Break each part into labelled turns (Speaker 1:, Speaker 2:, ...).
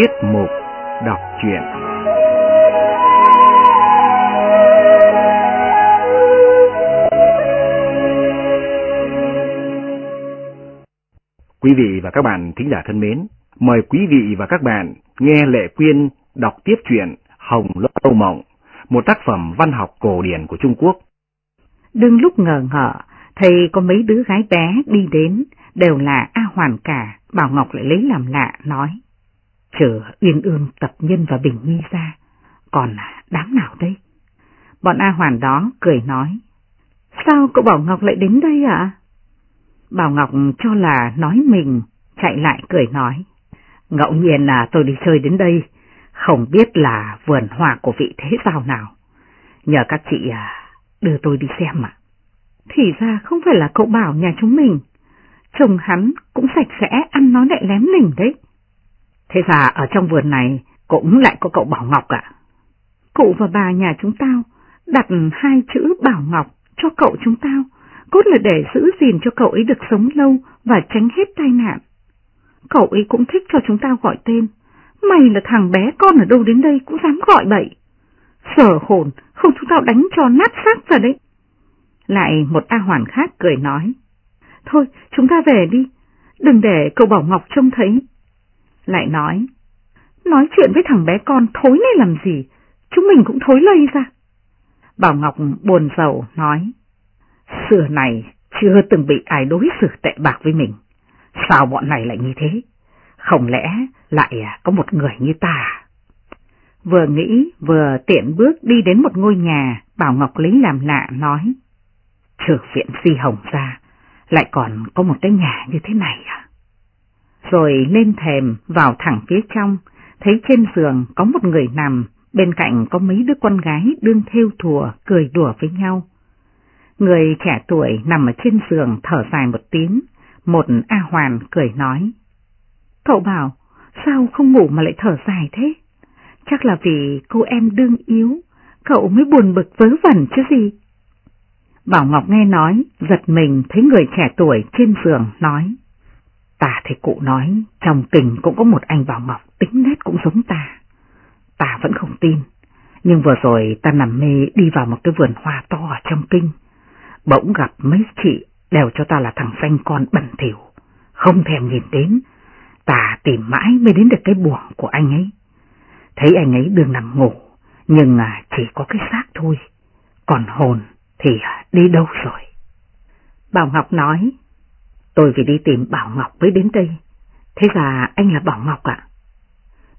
Speaker 1: Tiết mục đọc truyện Quý vị và các bạn thính giả thân mến, mời quý vị và các bạn nghe Lệ Quyên đọc tiếp truyện Hồng Lâu Mộng, một tác phẩm văn học cổ điển của Trung Quốc.
Speaker 2: Đương lúc ngờ ngợ, thấy có mấy đứa gái bé đi đến, đều là A Hoàn cả, Bảo Ngọc lại lấy làm lạ, nói. Chờ Uyên Ương tập nhân và Bình Nhi ra, còn đáng nào đây? Bọn A Hoàn đó cười nói. Sao cậu Bảo Ngọc lại đến đây ạ? Bảo Ngọc cho là nói mình, chạy lại cười nói. Ngẫu nhiên là tôi đi chơi đến đây, không biết là vườn hoa của vị thế sao nào. Nhờ các chị à, đưa tôi đi xem ạ. Thì ra không phải là cậu Bảo nhà chúng mình. Chồng hắn cũng sạch sẽ, ăn nói lại lém lỉnh đấy. Thế ra ở trong vườn này cũng lại có cậu Bảo Ngọc ạ. Cụ và bà nhà chúng tao đặt hai chữ Bảo Ngọc cho cậu chúng tao, cốt là để giữ gìn cho cậu ấy được sống lâu và tránh hết tai nạn. Cậu ấy cũng thích cho chúng tao gọi tên. Mày là thằng bé con ở đâu đến đây cũng dám gọi bậy. Sở hồn, không chúng tao đánh cho nát xác ra đấy. Lại một A Hoàn khác cười nói. Thôi, chúng ta về đi, đừng để cậu Bảo Ngọc trông thấy. Lại nói, nói chuyện với thằng bé con thối này làm gì, chúng mình cũng thối lây ra. Bảo Ngọc buồn rầu nói, xưa này chưa từng bị ai đối xử tệ bạc với mình, sao bọn này lại như thế? Không lẽ lại có một người như ta? À? Vừa nghĩ vừa tiện bước đi đến một ngôi nhà, Bảo Ngọc lấy làm lạ nói, trừ viện si hồng ra, lại còn có một cái nhà như thế này à? Rồi lên thềm vào thẳng phía trong, thấy trên giường có một người nằm, bên cạnh có mấy đứa con gái đương theo thùa cười đùa với nhau. Người trẻ tuổi nằm ở trên giường thở dài một tiếng, một A Hoàn cười nói. Cậu bảo, sao không ngủ mà lại thở dài thế? Chắc là vì cô em đương yếu, cậu mới buồn bực vớ vẩn chứ gì. Bảo Ngọc nghe nói, giật mình thấy người trẻ tuổi trên giường nói. Ta thì cụ nói, trong tình cũng có một anh Bảo mộc tính nét cũng giống ta. Ta vẫn không tin, nhưng vừa rồi ta nằm mê đi vào một cái vườn hoa to ở trong kinh. Bỗng gặp mấy chị đều cho ta là thằng xanh con bẩn thỉu, không thèm nhìn đến. Ta tìm mãi mới đến được cái buồng của anh ấy. Thấy anh ấy đường nằm ngủ, nhưng à, chỉ có cái xác thôi, còn hồn thì à, đi đâu rồi? Bảo Ngọc nói, tôi vì đi tìm Bảo Ngọc mới đến đây, thế là anh là Bảo Ngọc ạ.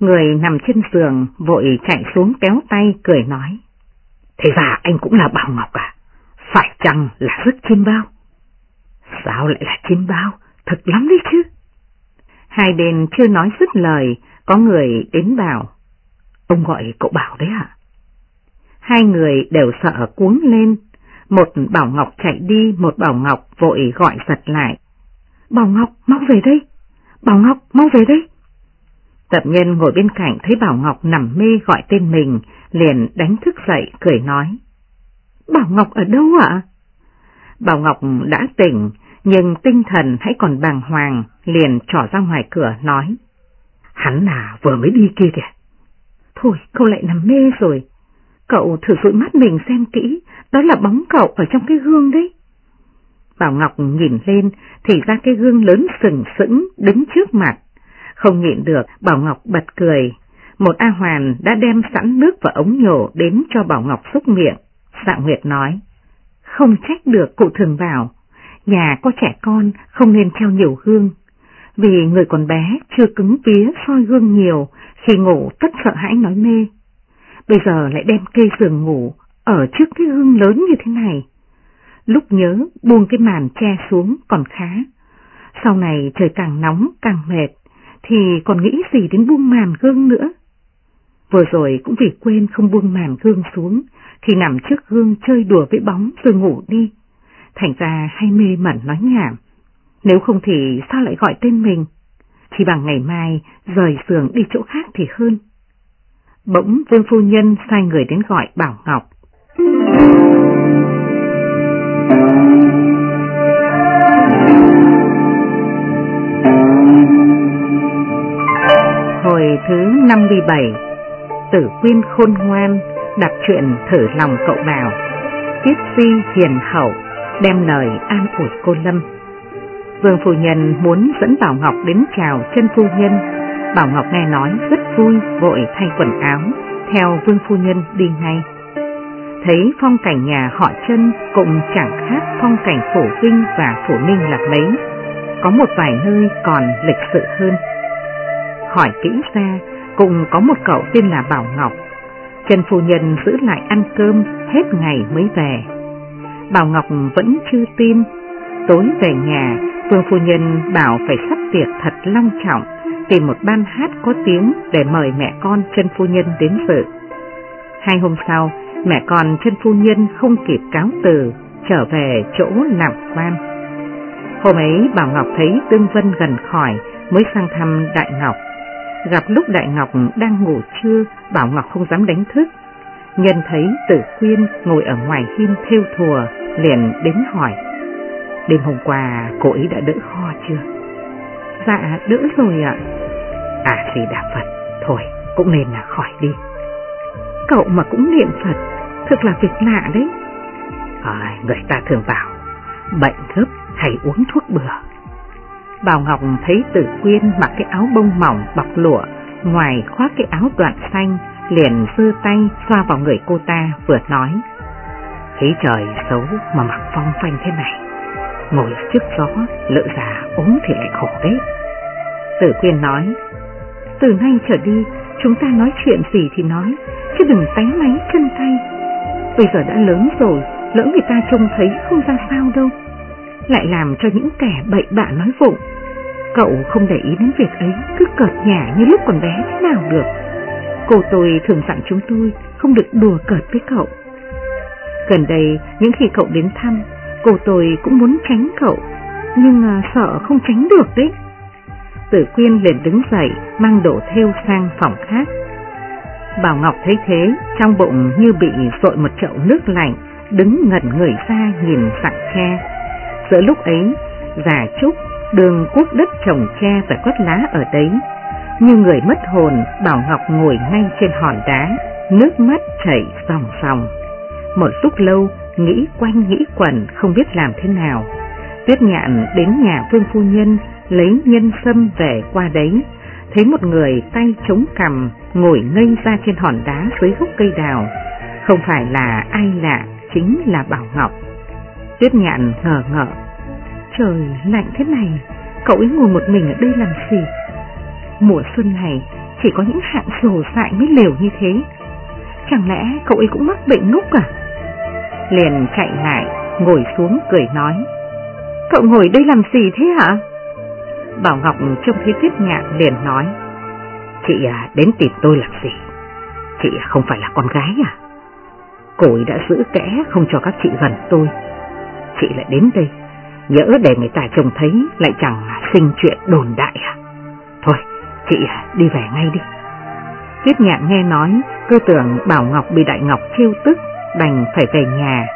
Speaker 2: Người nằm trên giường vội chạy xuống kéo tay cười nói, thế ra anh cũng là Bảo Ngọc à, phải chăng là rất chim bao? Sao lại là chim bao, thật lắm đấy chứ. Hai bên chưa nói dứt lời, có người đến bảo, ông gọi cậu Bảo đấy ạ. Hai người đều sợ cuống lên, một Bảo Ngọc chạy đi, một Bảo Ngọc vội gọi giật lại. Bảo Ngọc, mau về đây! Bảo Ngọc, mau về đây! Tập nhân ngồi bên cạnh thấy Bảo Ngọc nằm mê gọi tên mình, liền đánh thức dậy, cười nói. Bảo Ngọc ở đâu ạ? Bảo Ngọc đã tỉnh, nhưng tinh thần hãy còn bàng hoàng, liền trỏ ra ngoài cửa nói. Hắn là vừa mới đi kia kìa. Thôi, cậu lại nằm mê rồi. Cậu thử dụi mắt mình xem kỹ, đó là bóng cậu ở trong cái gương đấy. Bảo Ngọc nhìn lên thì ra cái gương lớn sừng sững đứng trước mặt. Không nhịn được, Bảo Ngọc bật cười. Một A Hoàn đã đem sẵn nước và ống nhổ đến cho Bảo Ngọc xúc miệng. Sạng Nguyệt nói, không trách được cụ thường bảo, nhà có trẻ con không nên theo nhiều gương. Vì người còn bé chưa cứng vía soi gương nhiều, khi ngủ tất sợ hãi nói mê. Bây giờ lại đem kê giường ngủ ở trước cái gương lớn như thế này. Lúc nhớ buông cái màn che xuống còn khá. Sau này trời càng nóng càng mệt, thì còn nghĩ gì đến buông màn gương nữa. Vừa rồi cũng vì quên không buông màn gương xuống, thì nằm trước gương chơi đùa với bóng rồi ngủ đi. Thành ra hay mê mẩn nói nhảm. Nếu không thì sao lại gọi tên mình? Chỉ bằng ngày mai rời giường đi chỗ khác thì hơn. Bỗng vương phu nhân sai người đến gọi Bảo Ngọc. Hồi thứ 57 Tử quyên khôn ngoan đặt chuyện thử lòng cậu bảo. Tiết si hiền hậu Đem lời an ủi cô Lâm. Vương phu nhân muốn dẫn Bảo Ngọc đến chào chân phu nhân. Bảo Ngọc nghe nói rất vui, Vội thay quần áo, Theo vương phu nhân đi ngay. Thấy phong cảnh nhà họ chân Cũng chẳng khác phong cảnh phổ vinh và phổ ninh là mấy. Có một vài nơi còn lịch sự hơn hỏi kỹ ra, cùng có một cậu tên là Bảo Ngọc. Trần Phu Nhân giữ lại ăn cơm hết ngày mới về. Bảo Ngọc vẫn chưa tin. Tối về nhà, Vương Phu Nhân bảo phải sắp tiệc thật long trọng, tìm một ban hát có tiếng để mời mẹ con Trần Phu Nhân đến dự. Hai hôm sau, mẹ con Trần Phu Nhân không kịp cáo từ, trở về chỗ làm quan. Hôm ấy Bảo Ngọc thấy Tương Vân gần khỏi mới sang thăm Đại Ngọc. Gặp lúc Đại Ngọc đang ngủ trưa, Bảo Ngọc không dám đánh thức. Nhân thấy tử quyên ngồi ở ngoài hiên theo thùa, liền đến hỏi. Đêm hôm qua cô ấy đã đỡ ho chưa? Dạ đỡ rồi ạ. À thì đà Phật, thôi cũng nên là khỏi đi. Cậu mà cũng niệm Phật, thực là việc lạ đấy. À, người ta thường bảo, bệnh gấp hay uống thuốc bừa Bảo Ngọc thấy Tử Quyên mặc cái áo bông mỏng bọc lụa, ngoài khoác cái áo đoạn xanh, liền vơ tay xoa vào người cô ta vừa nói. Khí trời xấu mà mặc phong phanh thế này, ngồi trước gió, lỡ già ốm thì lại khổ đấy. Tử Quyên nói, từ nay trở đi, chúng ta nói chuyện gì thì nói, chứ đừng tánh máy chân tay. Bây giờ đã lớn rồi, lỡ người ta trông thấy không ra sao đâu. Lại làm cho những kẻ bậy bạ nói vụng Cậu không để ý đến việc ấy, cứ cợt nhả như lúc còn bé thế nào được. Cô tôi thường dặn chúng tôi không được đùa cợt với cậu. Gần đây, những khi cậu đến thăm, cô tôi cũng muốn tránh cậu, nhưng à, sợ không tránh được đấy. Tử Quyên liền đứng dậy, mang đổ theo sang phòng khác. Bảo Ngọc thấy thế, trong bụng như bị rội một chậu nước lạnh, đứng ngẩn người ra nhìn sặng khe. Giữa lúc ấy, già Trúc đường quốc đất trồng tre và quất lá ở đấy. Như người mất hồn, Bảo Ngọc ngồi ngay trên hòn đá, nước mắt chảy ròng ròng. Một lúc lâu, nghĩ quanh nghĩ quẩn không biết làm thế nào. Tuyết nhạn đến nhà Vương Phu Nhân lấy nhân sâm về qua đấy, thấy một người tay chống cằm ngồi ngây ra trên hòn đá dưới gốc cây đào. Không phải là ai lạ, chính là Bảo Ngọc. Tuyết nhạn ngờ ngợ Trời lạnh thế này, cậu ấy ngồi một mình ở đây làm gì? Mùa xuân này chỉ có những hạn rồ dại mới liều như thế. Chẳng lẽ cậu ấy cũng mắc bệnh núc à? Liền chạy lại, ngồi xuống cười nói. Cậu ngồi đây làm gì thế hả? Bảo Ngọc trông thấy Tuyết Nhạn liền nói. Chị à, đến tìm tôi làm gì? Chị không phải là con gái à? Cô ấy đã giữ kẽ không cho các chị gần tôi. Chị lại đến đây Nhỡ để người ta trông thấy lại chẳng sinh chuyện đồn đại à? Thôi, chị à, đi về ngay đi. Kiếp nhạn nghe nói, cơ tưởng Bảo Ngọc bị Đại Ngọc khiêu tức, đành phải về nhà.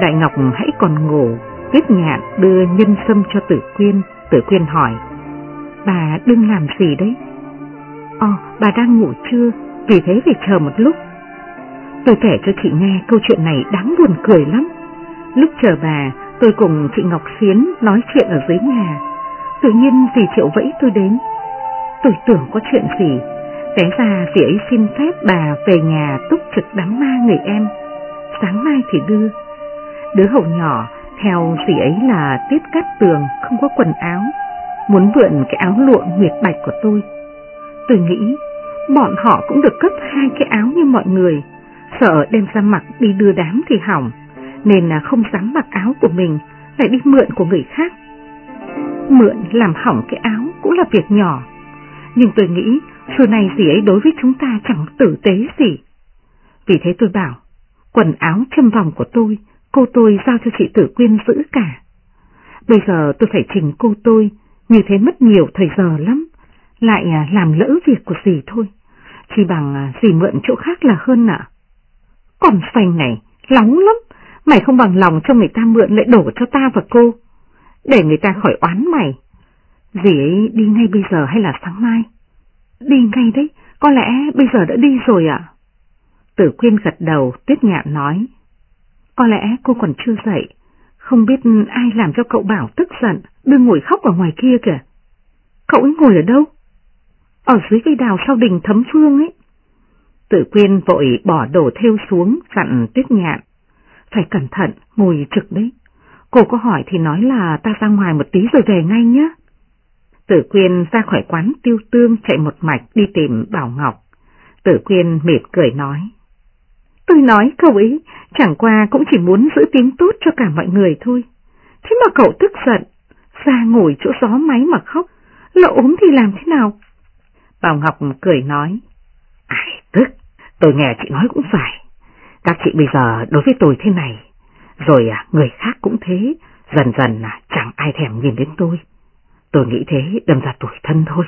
Speaker 2: Đại Ngọc hãy còn ngủ, kiếp nhạn đưa nhân sâm cho Tử Quyên, Tử Quyên hỏi. Bà đừng làm gì đấy? Ồ, bà đang ngủ chưa, vì thế phải chờ một lúc. Tôi kể cho chị nghe câu chuyện này đáng buồn cười lắm. Lúc chờ bà, Tôi cùng chị Ngọc Xuyến nói chuyện ở dưới nhà. Tự nhiên dì Triệu vẫy tôi đến. Tôi tưởng có chuyện gì. Té ra dì ấy xin phép bà về nhà túc trực đám ma người em. Sáng mai thì đưa. Đứa hậu nhỏ, theo dì ấy là tiết cắt tường, không có quần áo. Muốn vượn cái áo lụa nguyệt bạch của tôi. Tôi nghĩ, bọn họ cũng được cấp hai cái áo như mọi người. Sợ đem ra mặc đi đưa đám thì hỏng nên là không dám mặc áo của mình, lại đi mượn của người khác. Mượn làm hỏng cái áo cũng là việc nhỏ, nhưng tôi nghĩ xưa này gì ấy đối với chúng ta chẳng tử tế gì. Vì thế tôi bảo, quần áo châm vòng của tôi, cô tôi giao cho chị Tử Quyên giữ cả. Bây giờ tôi phải trình cô tôi, như thế mất nhiều thời giờ lắm, lại à, làm lỡ việc của dì thôi, chỉ bằng à, dì mượn chỗ khác là hơn ạ. Còn xanh này, lóng lắm, Mày không bằng lòng cho người ta mượn lại đổ cho ta và cô, để người ta khỏi oán mày. Dì ấy đi ngay bây giờ hay là sáng mai? đi ngay đấy, có lẽ bây giờ đã đi rồi ạ. Tử Quyên gật đầu, Tuyết Nhạn nói. Có lẽ cô còn chưa dậy, không biết ai làm cho cậu bảo tức giận, đưa ngồi khóc ở ngoài kia kìa. Cậu ấy ngồi ở đâu? Ở dưới cây đào sau đình thấm phương ấy. Tử Quyên vội bỏ đồ theo xuống, dặn Tuyết Nhạn. Phải cẩn thận, ngồi trực đấy. Cô có hỏi thì nói là ta ra ngoài một tí rồi về ngay nhé. Tử Quyên ra khỏi quán tiêu tương chạy một mạch đi tìm Bảo Ngọc. Tử Quyên mệt cười nói. Tôi nói cậu ấy chẳng qua cũng chỉ muốn giữ tiếng tốt cho cả mọi người thôi. Thế mà cậu tức giận, ra ngồi chỗ gió máy mà khóc, lỡ ốm thì làm thế nào? Bảo Ngọc cười nói. Ai tức, tôi nghe chị nói cũng phải. Các chị bây giờ đối với tôi thế này, rồi à, người khác cũng thế, dần dần à, chẳng ai thèm nhìn đến tôi. Tôi nghĩ thế đâm ra tuổi thân thôi.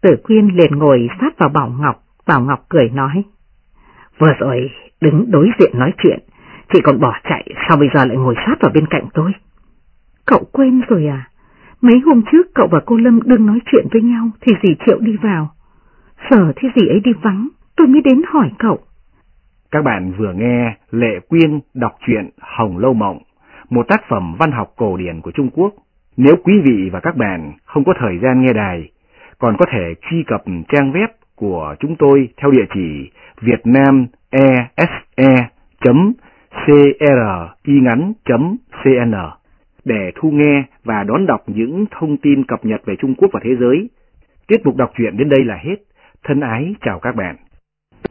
Speaker 2: Tử Quyên liền ngồi sát vào Bảo Ngọc, Bảo Ngọc cười nói. Vừa rồi đứng đối diện nói chuyện, chị còn bỏ chạy, sao bây giờ lại ngồi sát vào bên cạnh tôi? Cậu quên rồi à? Mấy hôm trước cậu và cô Lâm đừng nói chuyện với nhau thì dì Triệu đi vào. Giờ thì dì ấy đi vắng, tôi mới đến hỏi cậu.
Speaker 1: Các bạn vừa nghe Lệ Quyên đọc truyện Hồng Lâu Mộng, một tác phẩm văn học cổ điển của Trung Quốc. Nếu quý vị và các bạn không có thời gian nghe đài, còn có thể truy cập trang web của chúng tôi theo địa chỉ vietnamese.cringắn.cn để thu nghe và đón đọc những thông tin cập nhật về Trung Quốc và thế giới. Tiết mục đọc truyện đến đây là hết. Thân ái chào các bạn.